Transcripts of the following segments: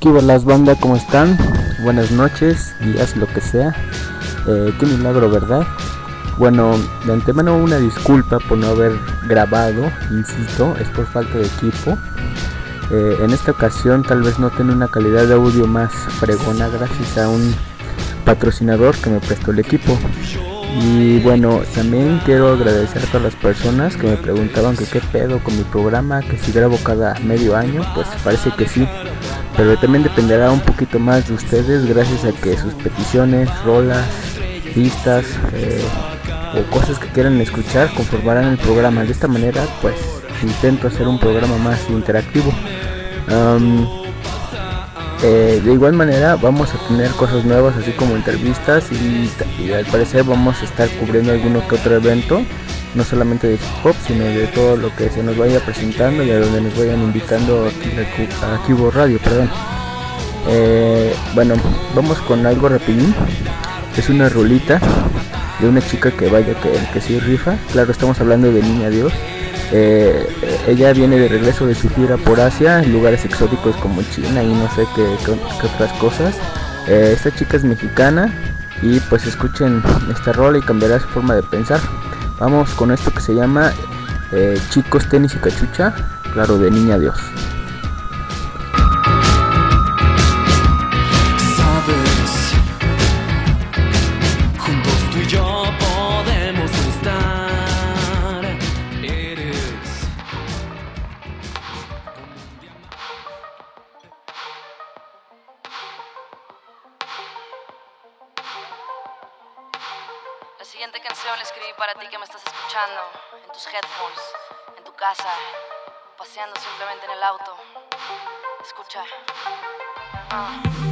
¿Qué las banda? ¿Cómo están? Buenas noches, días, lo que sea. Eh, qué milagro, ¿verdad? Bueno, de antemano una disculpa por no haber grabado, insisto, es por falta de equipo. Eh, en esta ocasión tal vez no tenga una calidad de audio más fregona gracias a un patrocinador que me prestó el equipo. Y bueno, también quiero agradecer a todas las personas que me preguntaban que qué pedo con mi programa, que si grabo cada medio año, pues parece que sí. Pero también dependerá un poquito más de ustedes gracias a que sus peticiones, rolas, pistas eh, o cosas que quieran escuchar conformarán el programa. De esta manera pues intento hacer un programa más interactivo. Eh, de igual manera vamos a tener cosas nuevas así como entrevistas y, al parecer vamos a estar cubriendo alguno que otro evento no solamente de hip hop sino de todo lo que se nos vaya presentando y a donde nos vayan invitando aquí a Cubo Radio perdón. Eh, bueno vamos con algo rapidín. Es una rolita de una chica que vaya que, que sí rifa. Claro estamos hablando de Niña Dios eh, ella viene de regreso de su gira por Asia, en lugares exóticos como China y no sé qué, otras cosas. Eh, esta chica es mexicana y pues escuchen esta rola y cambiará su forma de pensar. Vamos con esto que se llama eh, Chicos, Tenis y Cachucha, claro, de Niña Dios. Simplemente en el auto. Escucha. Especialmente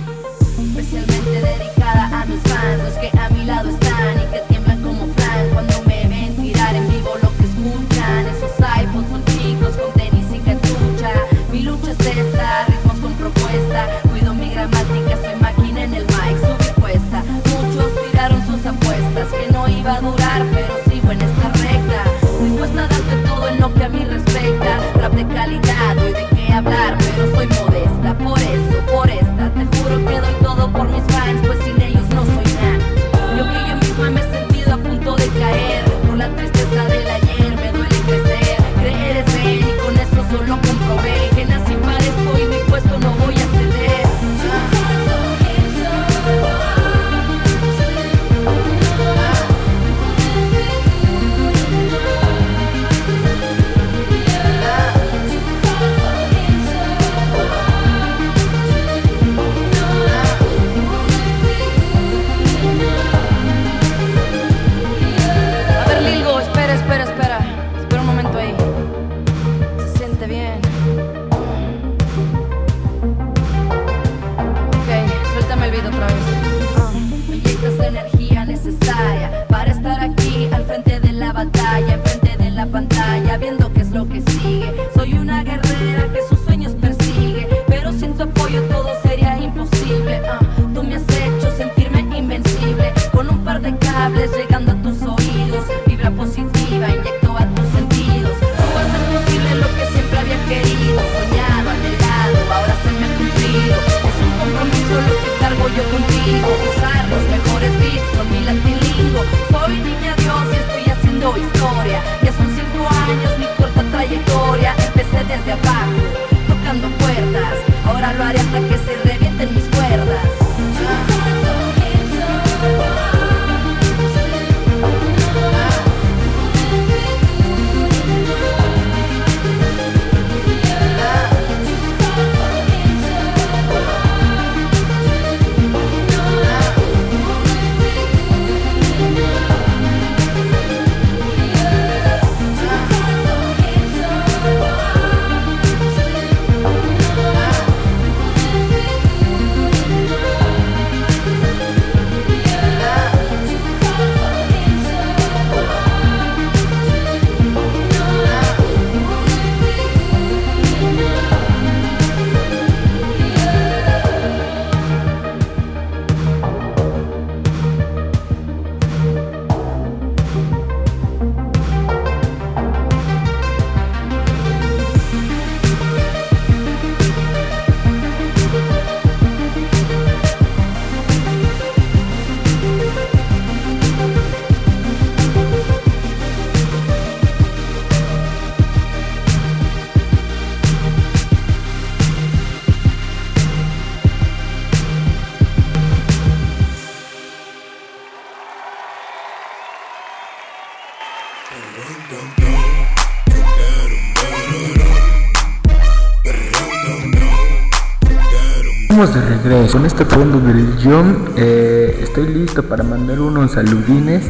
de regreso con este fondo del John. Eh, estoy listo para mandar unos saludines.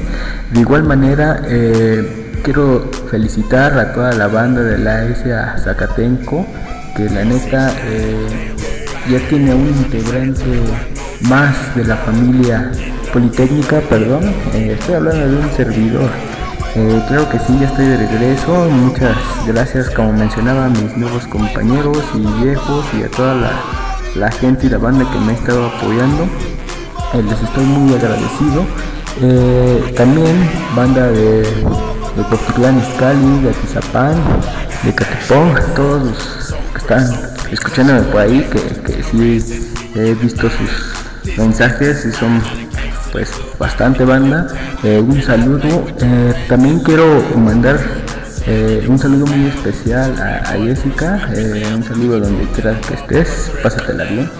De igual manera, eh, quiero felicitar a toda la banda de la a Zacatenco, que la neta eh, ya tiene un integrante más de la familia Politécnica, perdón. estoy hablando de un servidor. creo que sí, ya estoy de regreso. Muchas gracias, como mencionaba, mis nuevos compañeros y viejos y a toda la la gente y la banda que me ha estado apoyando. Eh, les estoy muy agradecido. Eh, también banda de, de Iscali, de Atizapán, de Catepón, todos los que están escuchándome por ahí, que, que sí he visto sus mensajes y son pues bastante banda. Eh, un saludo. también quiero mandar eh, un saludo muy especial a, Jessica, eh, un saludo donde quieras que estés, pásatela bien.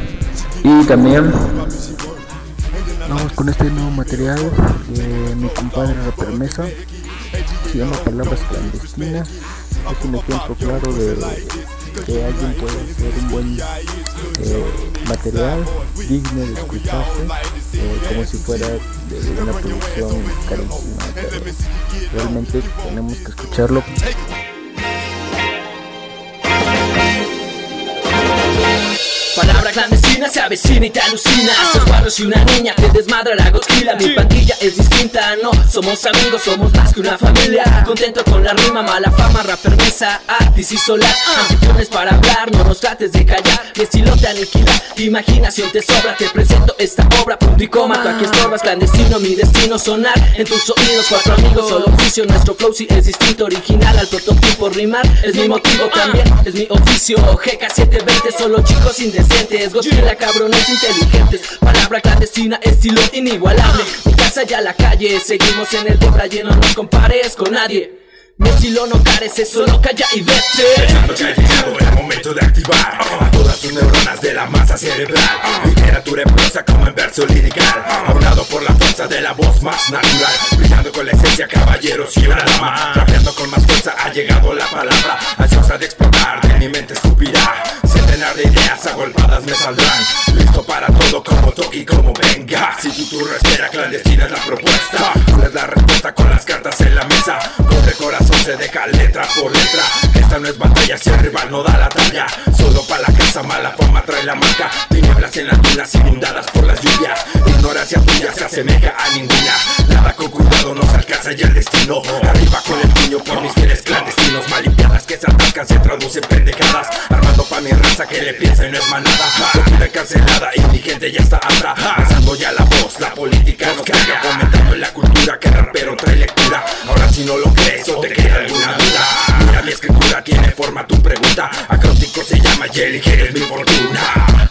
Y también vamos con este nuevo material de mi compadre Mesa se llama Palabras Clandestinas, es un ejemplo claro de que alguien puede ser un buen eh, material digno de escucharse como si fuera de una producción carísima realmente tenemos que escucharlo Palabra clandestina se avecina y te alucina. Estos barrios y una niña que desmadra la Godzilla Mi pandilla es distinta, no Somos amigos, somos más que una familia. Contento con la rima, mala fama, rapper mesa Artis y solar, anfitriones para hablar No nos trates de callar, mi estilo te aniquila Imaginación te sobra, te presento esta obra Punto y coma, tú aquí estorbas clandestino Mi destino sonar. En tus oídos Cuatro amigos, solo oficio, nuestro flow si es distinto Original. Al prototipo, rimar es mi motivo también Es mi oficio, GK720, solo chicos indecisos indecentes Godzilla cabrones inteligentes. Palabra clandestina, estilo inigualable. Mi casa ya la calle Seguimos en el de No nos compares con nadie mi estilo no carece, solo calla y vete. Pensando que ha llegado el momento de activar A todas tus neuronas de la masa cerebral. Literatura en prosa como en verso lirical Aunado por la fuerza de la voz más natural. Brillando con la esencia caballeros y una dama Rapeando con más fuerza ha llegado la palabra. Ansiosa de explotar, de mi mente escupirá Centenar de ideas agolpadas me saldrán. Listo para todo como toque y como venga Si tu turno espera clandestina es la propuesta. Tú es la respuesta con las cartas en la mesa. Corazón se deja letra por letra. Esta no es batalla si el rival no da la talla. Solo para la casa mala fama trae la marca. Tinieblas en las dunas inundadas por las lluvias. Ignorancia tuya se asemeja a ninguna. Nada con cuidado nos alcanza ya el destino. Arriba con el puño por mis fieles clandestinos. Malimpiadas que se atascan se traducen pendejadas. Armando pa' mi raza que le piensa y no es manada. Locura encarcelada y mi gente ya está atrás Pasando ya la la política nos caga Comentando en la cultura que rapero trae lectura. Ahora si no lo crees o te queda alguna duda Mira mi escritura tiene forma tu pregunta. Acróstico se llama que eres mi fortuna.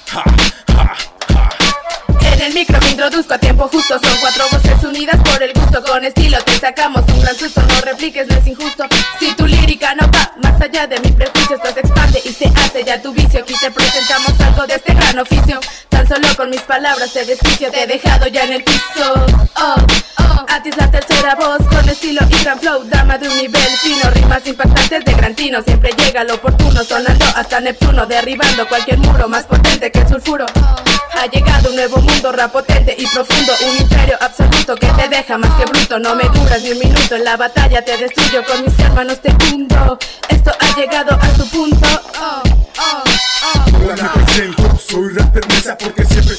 En el micro me introduzco a tiempo justo. Son cuatro voces unidas por el gusto. Con estilo te sacamos un gran susto. No repliques, no es injusto. Si tu lírica no va más allá de mi prejuicio Esto se expande y se hace ya tu vicio. Aquí te presentamos algo de este gran oficio solo con mis palabras te desquicio Te he dejado ya en el piso. Oh, oh Atis la tercera voz Con estilo y gran flow Dama de un nivel fino Rimas impactantes de gran tino Siempre llega lo oportuno Sonando hasta Neptuno Derribando cualquier muro Más potente que el sulfuro. Ha llegado un nuevo mundo rapotente y profundo Un imperio absoluto que te deja más que bruto. No me duras ni un minuto en la batalla Te destruyo con mis hermanos te hundo. Esto ha llegado a su punto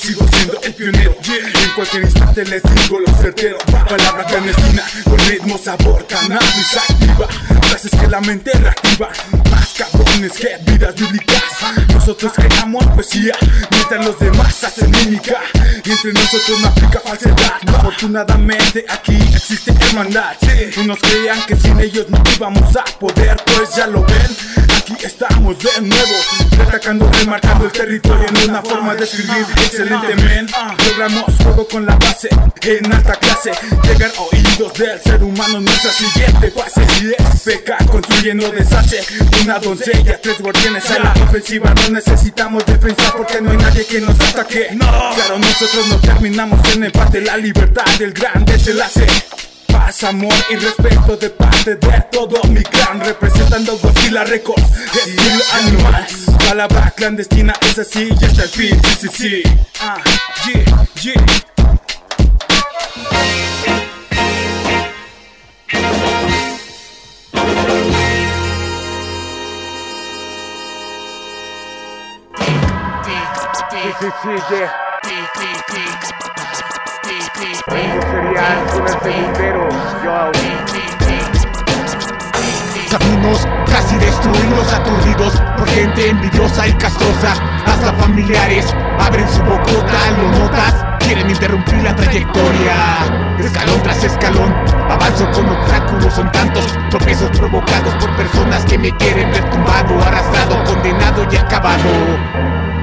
sigo siendo el pionero. En cualquier instante les digo lo certero. Palabra clandestina con ritmo, sabor, cannabis activa. Frases que la mente reactiva. Más cabrones que vidas bíblicas Nosotros creamos poesía Mientras los demás hacen mímica. Y entre nosotros no aplica falsedad. Afortunadamente aquí existe hermandad. Unos creían que sin ellos no íbamos a poder. Pues ya lo ven, aquí estamos de nuevo. Atacando, remarcando el territorio en una forma de escribir Excelente men, logramos todo con la base En alta clase, llegar a oídos del ser humano Nuestra siguiente fase. Si es pecar, construyendo deshace. Una doncella, tres guardianes a la ofensiva No necesitamos defensa porque no hay nadie que nos ataque. Claro, nosotros no terminamos en empate La libertad del gran desenlace. Paz, amor y respeto de parte de todo mi clan Representando Godzilla Records Estilo animal Palabra clandestina es así y hasta el fin, sí, sí, sí. Ah, yeah, yeah. Sí, sí, sí, yeah. Vengo serial con el segundero, yo. Caminos casi destruidos, aturdidos por gente envidiosa y castrosa. Hasta familiares abren su bocota, lo notas, quieren interrumpir la trayectoria. Escalón tras escalón, avanzo con obstáculos, son tantos tropezos provocados por personas que me quieren ver tumbado, arrastrado, condenado y acabado.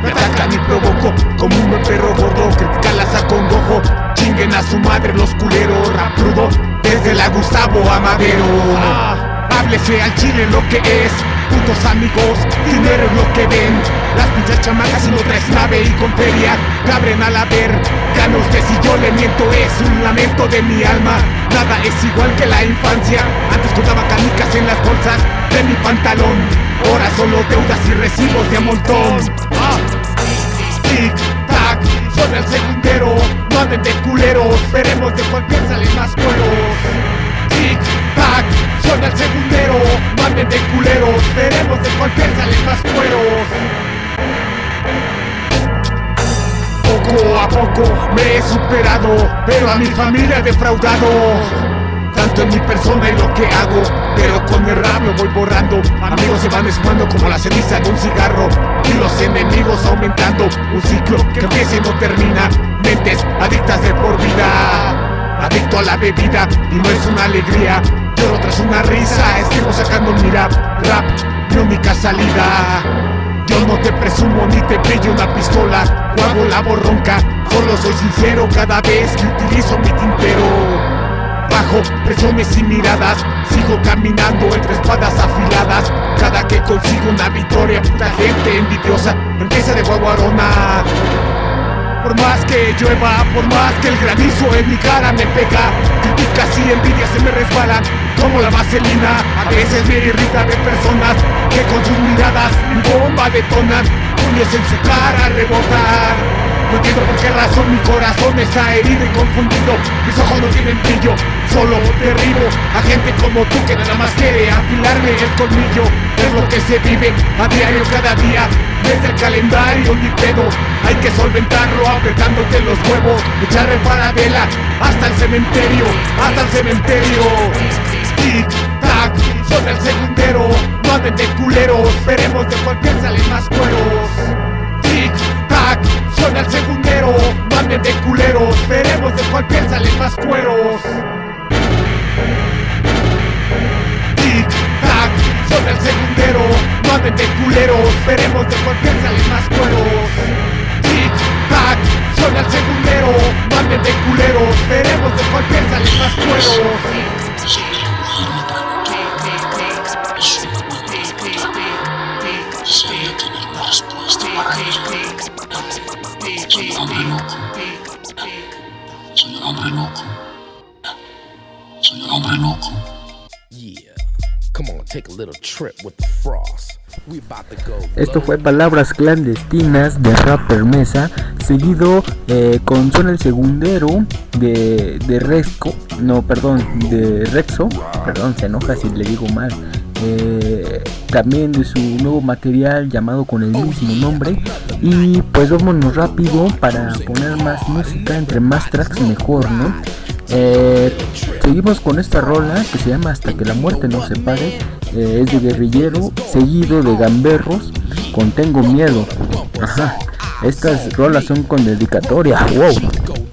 Me atacan y provoco como un perro gordo Critican la saco un ojo Chinguen a su madre los culeros Raprudo desde la Gustavo a Madero Háblese al chile lo que es. Putos amigos, dinero es lo que ven. Las pinchas chamacas y no traes nave y con feria Te abren a la ver Ya no sé si yo le miento Es un lamento de mi alma. Nada es igual que la infancia. Antes contaba canicas en las bolsas de mi pantalón. Ahora solo deudas y recibos de a montón. Ah. Tic, tac, suena el segundero. No anden de culeros Veremos de cuál pie salen más cueros Tic, suena el segundero No anden de culeros Veremos de cuál pie salen más cueros Poco a poco me he superado Pero a mi familia he defraudado. Tanto en mi persona y lo que hago Pero con el rap lo voy borrando. Amigos se van esfumando como la ceniza de un cigarro Y los enemigos aumentando. Un ciclo que empieza y no termina. Mentes adictas de por vida Adicto a la bebida y no es una alegría Lloro tras una risa, escribo sacando mi rap Rap, mi única salida yo no te presumo ni te brillo una pistola O la borronca Solo soy sincero cada vez que utilizo mi tintero. Bajo presiones y miradas Sigo caminando entre espadas afiladas. Cada que consigo una victoria Puta gente envidiosa Empieza de guaguarona. Por más que llueva, por más que el granizo en mi cara me pega Críticas y envidias se me resbalan como la vaselina. A veces me irrita de personas que con sus miradas mi bomba detonan Puños en su cara rebotan no entiendo por qué razón mi corazón está herido y confundido. Mis ojos no tienen brillo, solo derribo A gente como tú que nada más quiere afilarme el colmillo. Es lo que se vive a diario cada día. Desde el calendario ni pedo. Hay que solventarlo apretándote los huevos Echarle paradela hasta el cementerio Hasta el cementerio Tic, tac, suena el segundero No de culeros Veremos de cuál pie salen más cueros. Tic, tac, suena el segundero No de culeros Veremos de cuál pie salen más cueros. Tic, tac, suena el segundero No anden de culeros Veremos de cuál pie salen más cueros. Tic, tac, suena el segundero No de culeros Veremos de cuál pie salen más cueros Esto fue Palabras Clandestinas de Rapper Mesa, seguido eh, con Suena el Segundero de, de Resco, no, perdón, de Rexo, perdón, se enoja si le digo mal. eh, también de su nuevo material llamado con el mismo nombre y pues vámonos rápido para poner más música entre más tracks mejor no Eh, seguimos con esta rola que se llama Hasta que la muerte nos separe. Eh, es de guerrillero, seguido de gamberros con Tengo miedo. Ajá. Estas rolas son con dedicatoria. Wow.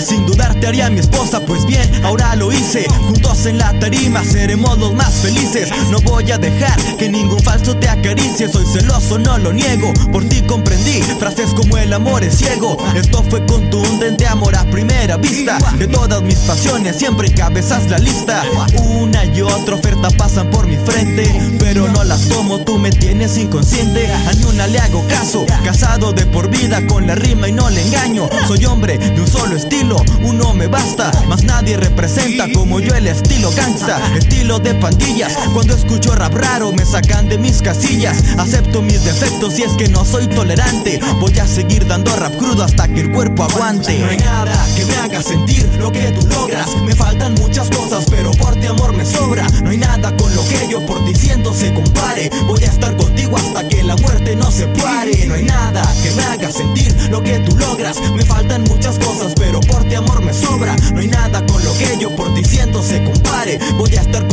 Sin dudar te haría mi esposa. Pues bien, ahora lo hice. Juntos en la tarima seremos los más felices. No voy a dejar que ningún falso te acaricie. Soy celoso, no lo niego. Por ti comprendí frases como el amor es ciego. Esto fue contundente, amor a primera vista. De todas mis pasiones, siempre encabezas la lista. Una y otra oferta pasan por mi frente, pero no las tomo. Tú me tienes inconsciente. A ni le hago caso. Casado de por vida con la rima y no le engaño. Soy hombre de un solo estilo, uno me basta. Más nadie representa como yo el estilo gangsta. Estilo de pandillas. Cuando escucho rap raro, me sacan de mis casillas. Acepto mis defectos y es que no soy tolerante. Voy a seguir dando rap crudo hasta que el cuerpo aguante. No hay nada que me haga sentir lo que tú logras. Me faltan muchas cosas, pero por ti amor me sobra. No hay nada con lo que yo por diciendo se compare. Voy a estar contigo hasta que la muerte no se pare. No hay nada que me haga sentir lo que tú logras. Me faltan muchas cosas, pero Voy a estar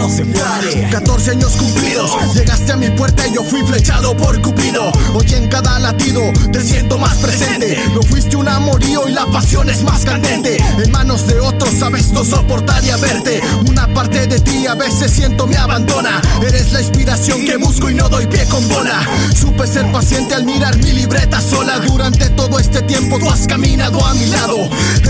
no se pare. 14 años cumplidos, llegaste a mi puerta y yo fui flechado por Cupido. Hoy en cada latido te siento más presente. No fuiste un amorío y la pasión es más candente. En manos de otros sabes no soportaría verte. Una parte de ti a veces siento me abandona. Eres la inspiración que busco y no doy pie con bola. Supe ser paciente al mirar mi libreta sola. Durante todo este tiempo tú has caminado a mi lado.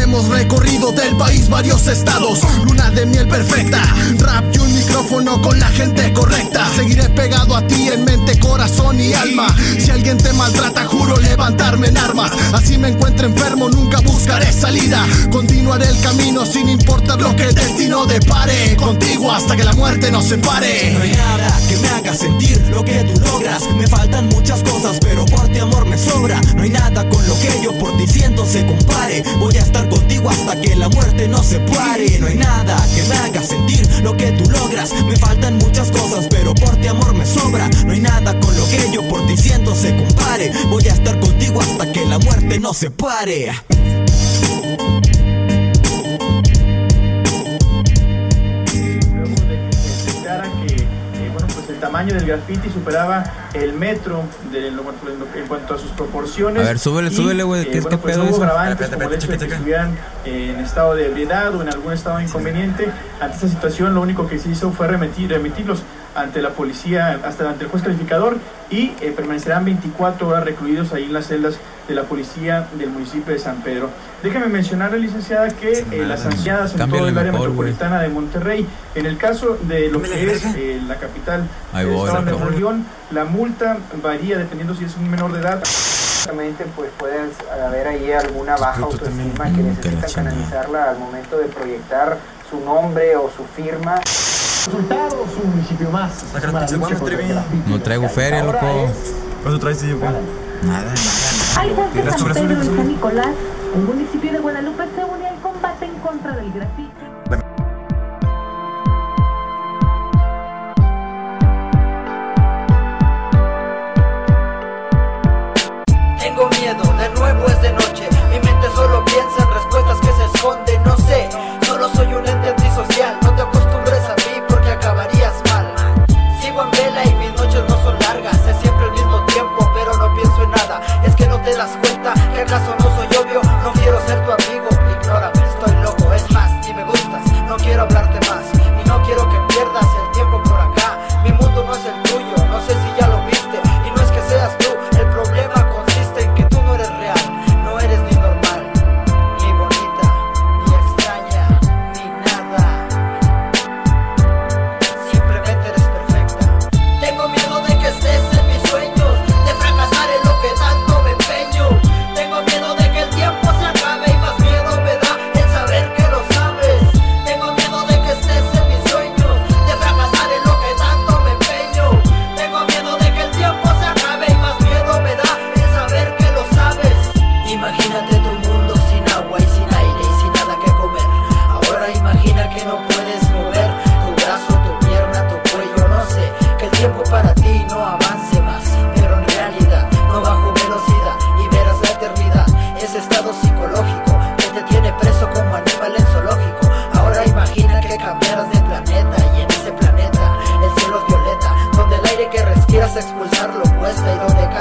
Hemos recorrido del país varios estados. Luna de miel perfecta. Rap y micrófono con la gente correcta. Seguiré pegado a ti en mente, corazón y alma. Si alguien te maltrata, juro levantarme en armas. Así me encuentre enfermo, nunca buscaré salida. Continuaré el camino sin importar lo que el destino depare. Contigo hasta que la muerte nos separe. No hay nada que me haga sentir lo que tú logras. Me faltan muchas cosas, pero por ti amor me sobra. No hay nada con lo que yo por diciendo se compare. Voy a estar contigo hasta que la muerte no se pare. No hay nada que me haga sentir lo que tú logras. Me faltan muchas cosas, pero por ti amor me sobra. No hay nada con lo que yo por diciendo se compare. Voy a estar contigo hasta que la muerte no se tamaño del graffiti superaba el metro de lo- en cuanto a sus proporciones. A ver, súbele, súbele, güey, eh, ¿qué- bueno, qué pues pedo no hubo como el hecho de que estuvieran eh, en estado de ebriedad o en algún estado inconveniente. Ante esta situación, lo único que se hizo fue remitir, remitirlos ante la policía, hasta ante el juez calificador y eh, permanecerán 24 horas recluidos ahí en las celdas de la policía del municipio de San Pedro. Déjame mencionar, licenciada, que eh, las sancionadas en todo el área mejor, metropolitana de Monterrey, en el caso de lo que es eh, la capital del estado de. Nuevo León, la multa varía dependiendo si es un menor de edad. Exactamente, pues puede haber ahí alguna baja autoestima que necesitan canalizarla al momento de proyectar su nombre o su firma. Resultados, un municipio más. No traigo feria, loco. ¿Cuánto traes, tío? Nada, nada. Al Resume, San Pedro de. San Nicolás, el municipio de Guadalupe se une al combate en contra del grafiti. Tengo miedo, de nuevo es de noche. Mi mente solo piensa en respuestas que se esconden. vas a expulsarlo, cuesta y no le.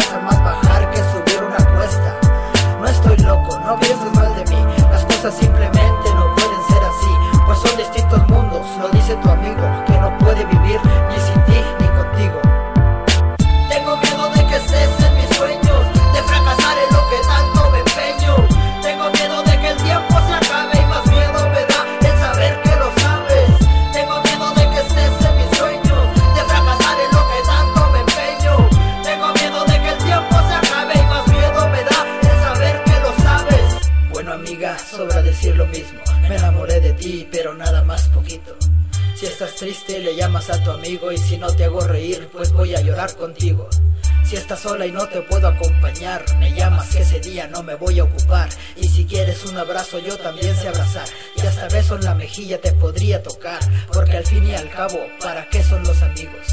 Abrazo, yo también sé abrazar. Y hasta beso en la mejilla te podría tocar. Porque al fin y al cabo, ¿para qué son los amigos?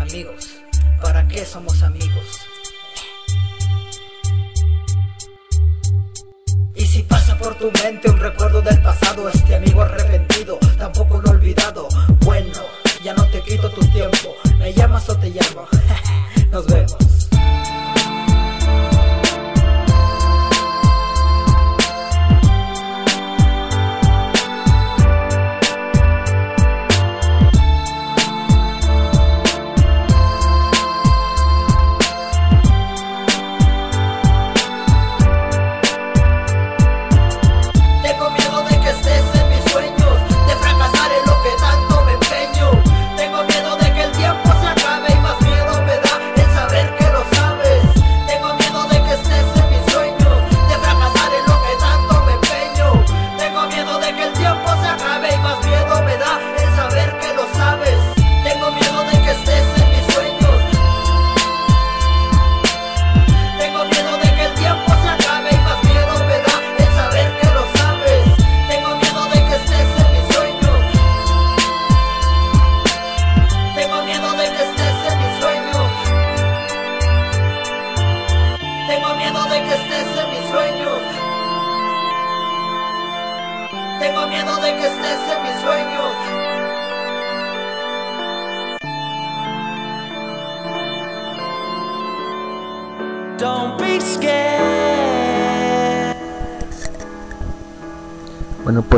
Amigos, ¿para qué somos amigos? Y si pasa por tu mente un recuerdo del pasado, este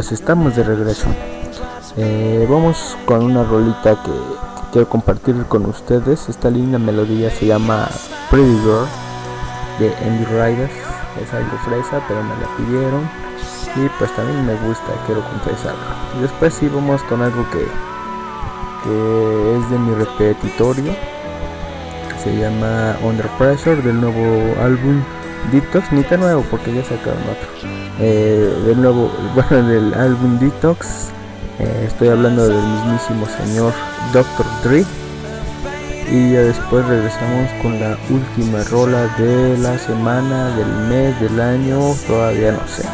pues estamos de regreso. Eh, vamos con una rolita que, quiero compartir con ustedes. Esta linda melodía se llama Pretty Girl de Andy Riders. Es algo fresa, pero me la pidieron. Y pues también me gusta, quiero confesarlo. Y después sí vamos con algo que, que es de mi repetitorio. Se llama Under Pressure del nuevo álbum Detox. Ni tan nuevo porque ya sacaron otro. Eh, del nuevo, bueno, del álbum Detox. Eh, estoy hablando del mismísimo señor Dr. Dre. Y ya después regresamos con la última rola de la semana, del mes, del año, todavía no sé.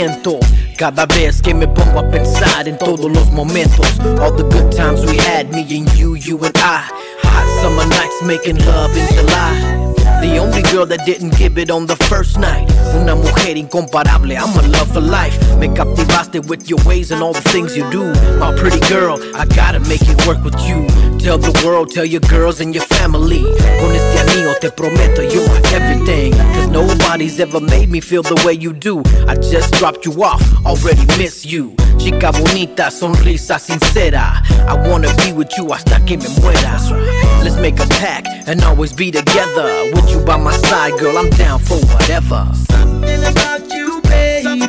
Siento cada vez que me pongo a pensar en todos los momentos. All the good times we had, me and you, you and I. Hot summer nights making love in July. The only girl that didn't give it on the first night. Una mujer incomparable, I'm a love for life. Me captivaste with your ways and all the things you do. My pretty girl, I gotta make it work with you. Tell the world, tell your girls and your family. Con este anillo te prometo my everything. Cause nobody's ever made me feel the way you do. I just dropped you off, already miss you. Chica bonita, sonrisa sincera. I wanna be with you hasta que me muera. Let's make a pact and always be together. With you by my side, girl, I'm down for whatever. Something about you, baby,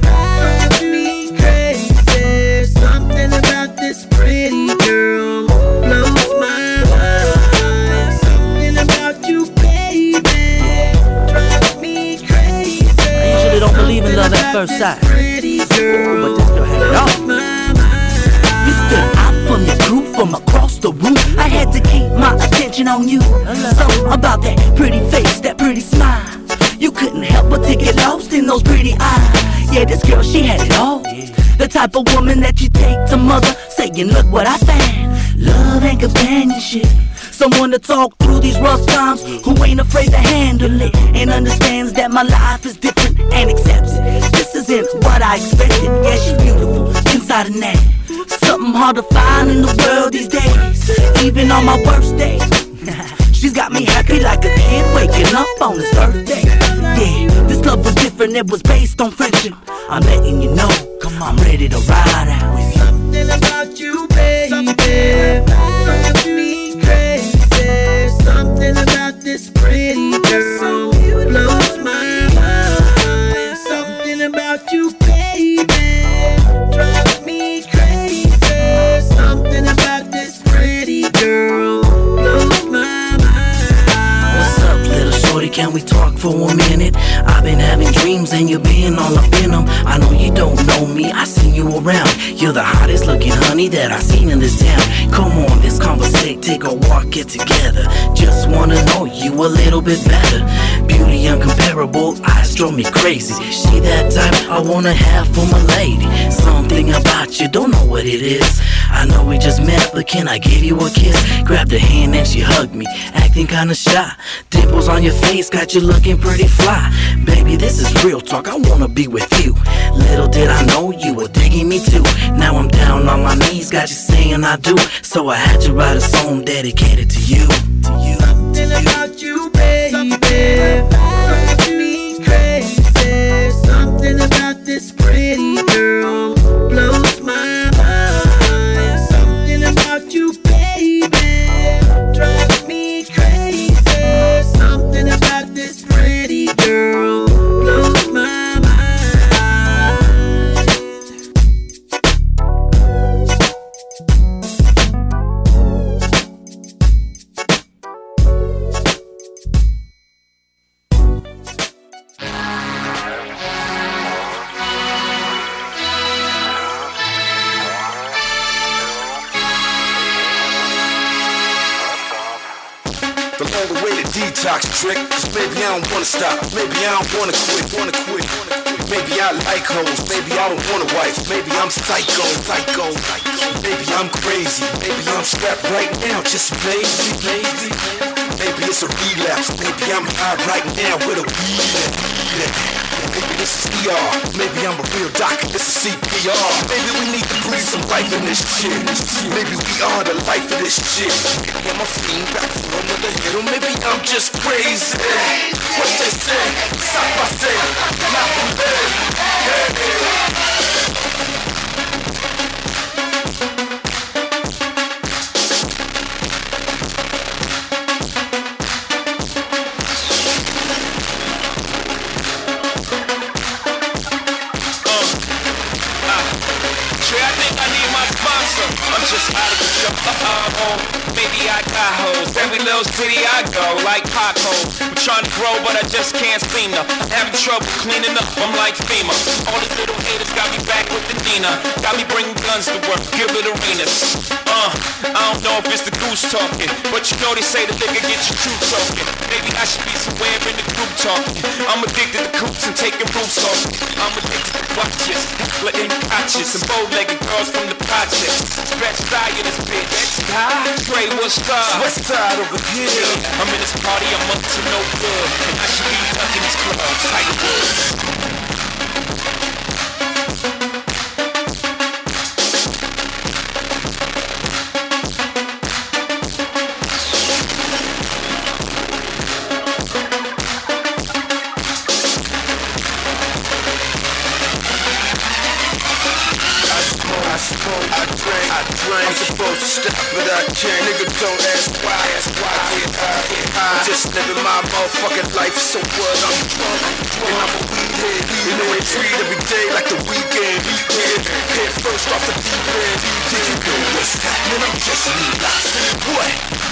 drives me crazy. Something about this pretty girl blows my mind. Something about you, baby, drives me crazy. I usually don't believe in love at first sight. Girl, But this girl had it all. From across the room. I had to keep my attention on you. So about that pretty face, that pretty smile. You couldn't help but to get lost in those pretty eyes. Yeah, this girl, she had it all. The type of woman that you take to mother, saying, Look what I found. love and companionship. Someone to talk through these rough times who ain't afraid to handle it and understands that my life is different and accepts it. This isn't what I expected. Yeah, she's beautiful inside and out. Something hard to find in the world these days, even on my worst day. She's got me happy like a kid waking up on his birthday. Yeah, this love was different, it was based on friendship. I'm letting you know, come on, I'm ready to ride out with you. Something about you, baby, and you've been all up in them. I know you don't know me, I seen you around. You're the hottest looking honey that I've seen in this take a walk, get together. Just wanna know you a little bit better. Beauty uncomparable, eyes drove me crazy. She that type I wanna have for my lady. Something about you, don't know what it is. I know we just met, but can I give you a kiss? Grabbed her hand and she hugged me, acting kinda shy. Dimples on your face got you looking pretty fly. Baby, this is real talk, I wanna be with you. Little did I know you were digging me too. Now I'm down on my knees, got you saying I do. So I had to write a song dedicated to you. To you. Something about you, baby, we need to breathe some life in this shit. Maybe we are the life of this shit. Maybe I'm a fiend back from another hit. Or maybe I'm just crazy. What they say? Stop I say. Not from Trey, Maybe I got hoes. Every little city I go, like potholes. I'm trying to grow, but I just can't seem to. I'm having trouble cleaning up. I'm like FEMA. All these little haters got me back with the Nina. Got me bringing guns to work. Give Gilbert Arenas. Uh, I don't know if it's the goose talking, but you know they say the nigga get your true talking. Maybe I should be somewhere in the group talking. I'm addicted to coops and taking roofs off. I'm addicted to watches, letting couches and bow-legged girls from the projects. Stretch die in this bitch. Trey, what's up? What's side over here? I'm in this party, I'm up to no good. And I should be stuck in these clubs. Stop, but I can't. Nigga, don't ask why, ask why I get high. Just living my motherfucking life, so what? I'm drunk, and I'm a weed head. You know they treat every day like the weekend. Weekend, head first off the deep end. You know what's happening? I'm just relaxing. What?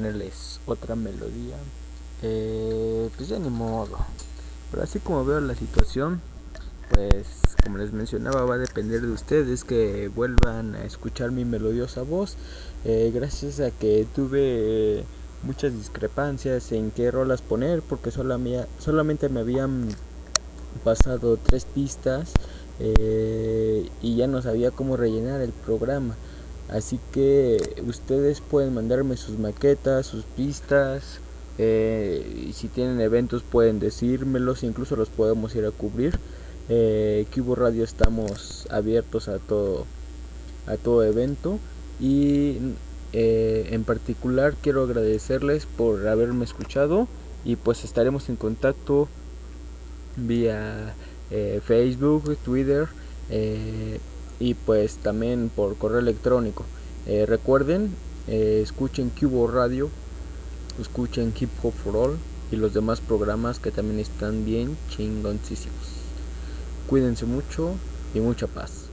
Ponerles otra melodía. Eh, pues ya ni modo. Pero así como veo la situación, pues como les mencionaba, va a depender de ustedes que vuelvan a escuchar mi melodiosa voz. Eh, gracias a que tuve muchas discrepancias en qué rolas poner, porque solamente me habían pasado tres pistas eh, y ya no sabía cómo rellenar el programa. Así que ustedes pueden mandarme sus maquetas, sus pistas. Eh, si tienen eventos pueden decírmelos, incluso los podemos ir a cubrir. Eh, Radio estamos abiertos a todo, a todo evento y eh, en particular quiero agradecerles por haberme escuchado y pues estaremos en contacto vía eh, Facebook, Twitter y pues también por correo electrónico. recuerden, escuchen Cubo Radio, escuchen Hip Hop for All y los demás programas que también están bien chingoncísimos. Cuídense mucho y mucha paz.